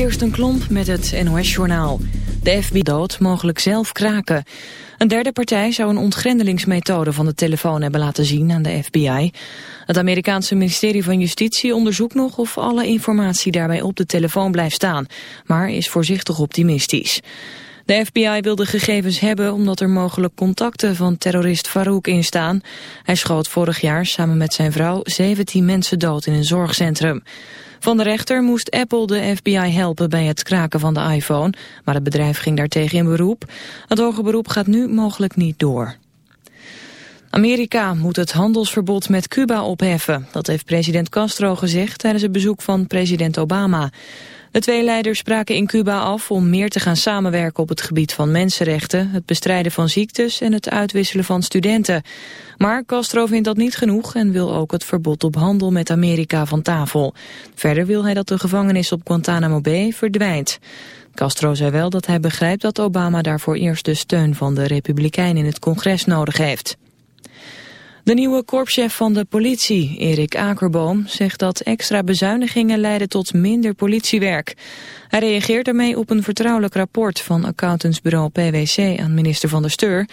Kirsten Klomp met het NOS-journaal. De FBI dood mogelijk zelf kraken. Een derde partij zou een ontgrendelingsmethode van de telefoon hebben laten zien aan de FBI. Het Amerikaanse ministerie van Justitie onderzoekt nog of alle informatie daarbij op de telefoon blijft staan, maar is voorzichtig optimistisch. De FBI wil de gegevens hebben omdat er mogelijk contacten van terrorist Farouk in staan. Hij schoot vorig jaar samen met zijn vrouw 17 mensen dood in een zorgcentrum. Van de rechter moest Apple de FBI helpen bij het kraken van de iPhone, maar het bedrijf ging daartegen in beroep. Het hoge beroep gaat nu mogelijk niet door. Amerika moet het handelsverbod met Cuba opheffen. Dat heeft president Castro gezegd tijdens het bezoek van president Obama. De twee leiders spraken in Cuba af om meer te gaan samenwerken op het gebied van mensenrechten, het bestrijden van ziektes en het uitwisselen van studenten. Maar Castro vindt dat niet genoeg en wil ook het verbod op handel met Amerika van tafel. Verder wil hij dat de gevangenis op Guantanamo Bay verdwijnt. Castro zei wel dat hij begrijpt dat Obama daarvoor eerst de steun van de Republikeinen in het congres nodig heeft. De nieuwe korpschef van de politie, Erik Akerboom, zegt dat extra bezuinigingen leiden tot minder politiewerk. Hij reageert daarmee op een vertrouwelijk rapport van accountantsbureau PwC aan minister Van der Steur.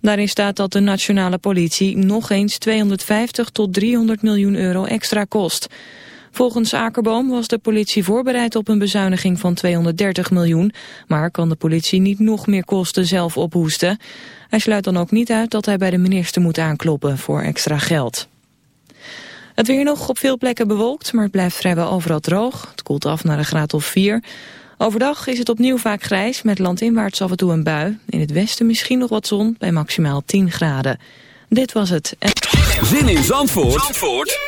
Daarin staat dat de nationale politie nog eens 250 tot 300 miljoen euro extra kost. Volgens Akerboom was de politie voorbereid op een bezuiniging van 230 miljoen, maar kan de politie niet nog meer kosten zelf ophoesten. Hij sluit dan ook niet uit dat hij bij de minister moet aankloppen voor extra geld. Het weer nog op veel plekken bewolkt, maar het blijft vrijwel overal droog. Het koelt af naar een graad of 4. Overdag is het opnieuw vaak grijs, met landinwaarts af en toe een bui. In het westen misschien nog wat zon, bij maximaal 10 graden. Dit was het. Zin in Zandvoort, Zandvoort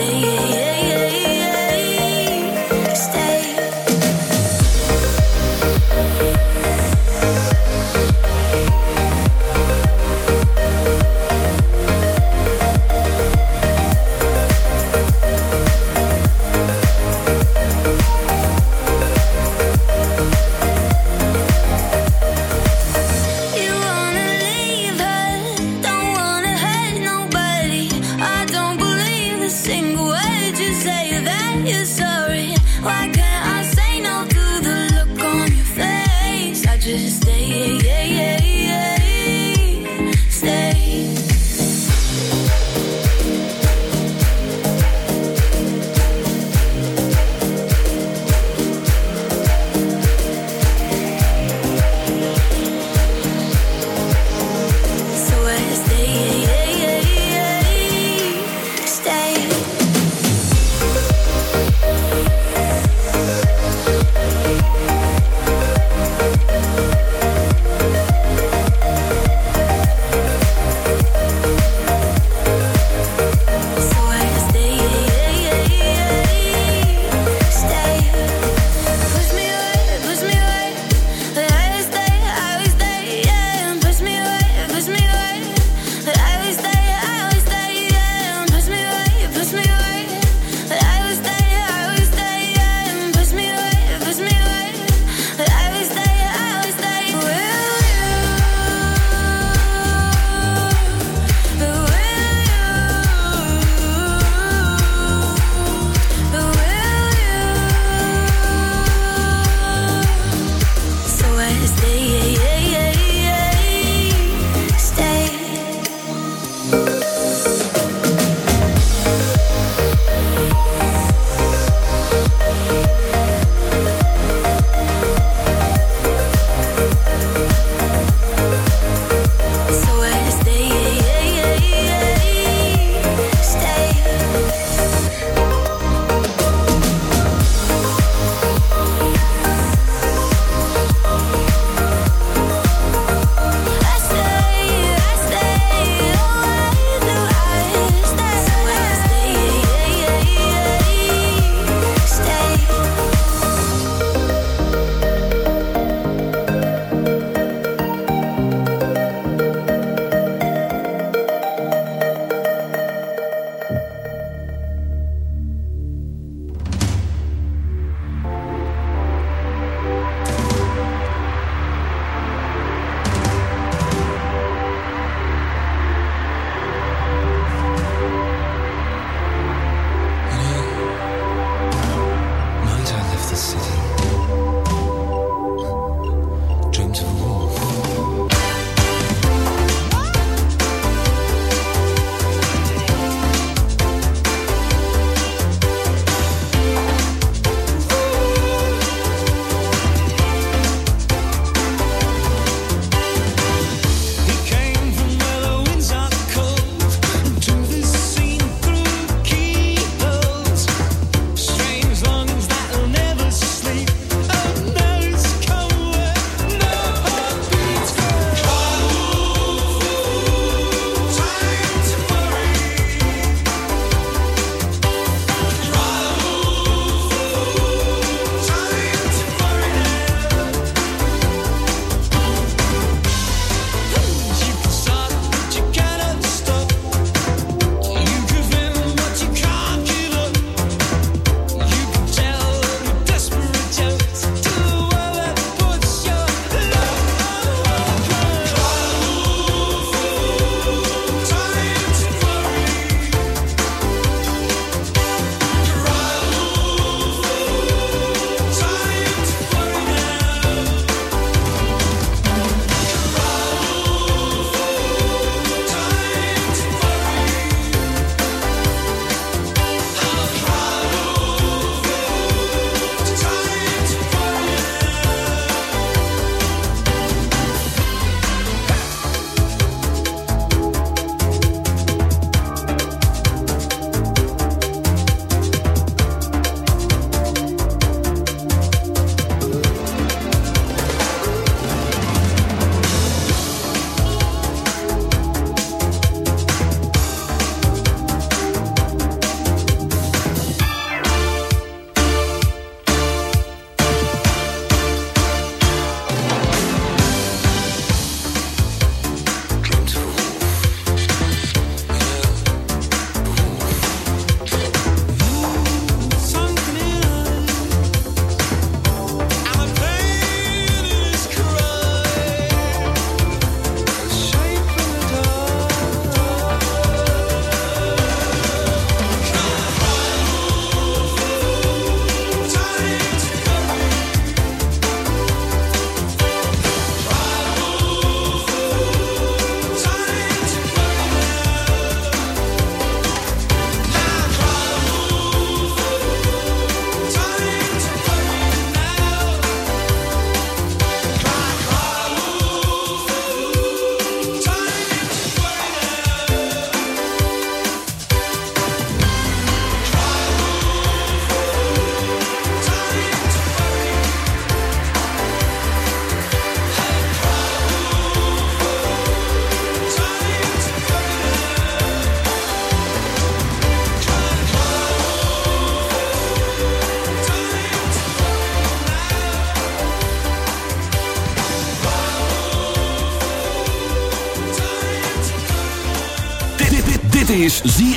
yeah.